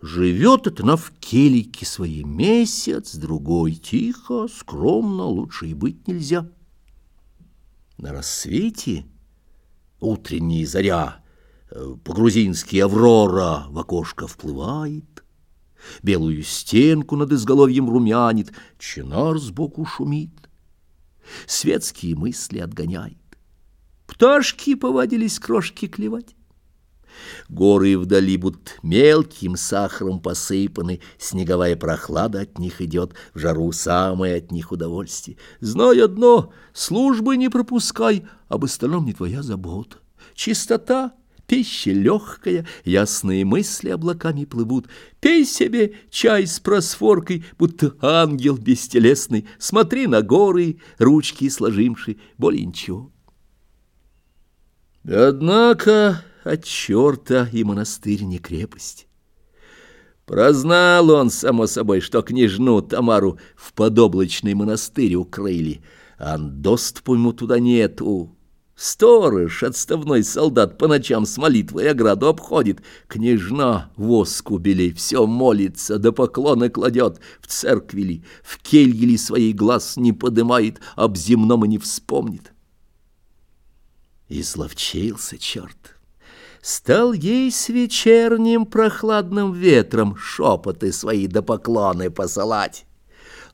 Живет это она в келике своей месяц, другой тихо, скромно, лучше и быть нельзя. На рассвете утренняя заря, э, по-грузински аврора в окошко вплывает, белую стенку над изголовьем румянит, чинар сбоку шумит, светские мысли отгоняет. Пташки повадились крошки клевать. Горы вдали будут мелким сахаром посыпаны, Снеговая прохлада от них идет, В жару самое от них удовольствие. Знай одно, службы не пропускай, Об остальном не твоя забота. Чистота, пища легкая, Ясные мысли облаками плывут. Пей себе чай с просфоркой, Будто ангел бестелесный, Смотри на горы, ручки сложимши, Более ничего. Однако от черта и монастырь не крепость. Прознал он, само собой, что княжну Тамару в подоблачный монастырь укрыли, а доступа ему туда нету. Сторож, отставной солдат, по ночам с молитвой ограду обходит. Княжна воску белей, все молится, да поклоны кладет. В церкви ли, в келье ли своей глаз не подымает, об земном и не вспомнит. И словчился черт. Стал ей с вечерним прохладным ветром шепоты свои до поклоны посылать.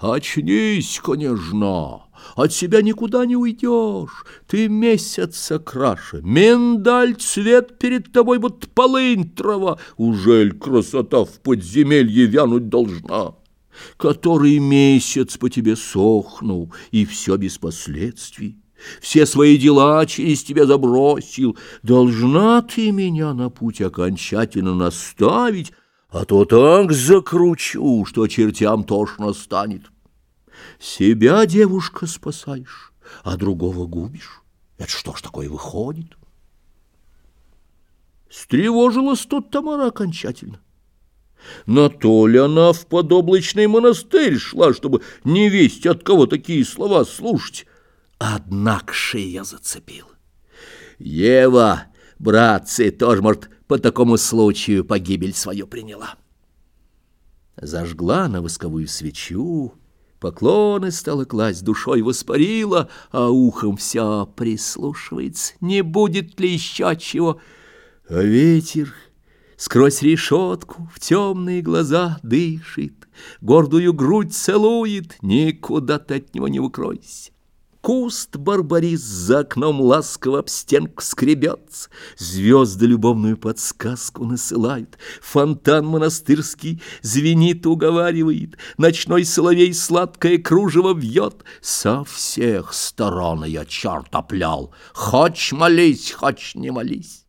«Очнись, княжна, от себя никуда не уйдешь, ты месяца краше, миндаль цвет перед тобой, будто полынь трава, ужель красота в подземелье вянуть должна?» Который месяц по тебе сохнул, и все без последствий все свои дела через тебя забросил. Должна ты меня на путь окончательно наставить, а то так закручу, что чертям тошно станет. Себя, девушка, спасаешь, а другого губишь. Это что ж такое выходит? Стревожилась тут Тамара окончательно. На то ли она в подоблачный монастырь шла, чтобы не весть, от кого такие слова слушать, Однако шея зацепил. Ева, братцы, тоже, может, по такому случаю погибель свою приняла. Зажгла на восковую свечу, поклоны стала класть, душой воспарила, а ухом вся прислушивается, не будет ли еще чего. А ветер сквозь решетку в темные глаза дышит, гордую грудь целует, никуда ты от него не укройся. Куст барбарис за окном ласково об стенку скребется, Звезды любовную подсказку насылают, Фонтан монастырский звенит, уговаривает, Ночной соловей сладкое кружево вьет. Со всех сторон я черт оплял, Хочь молись, хочь не молись.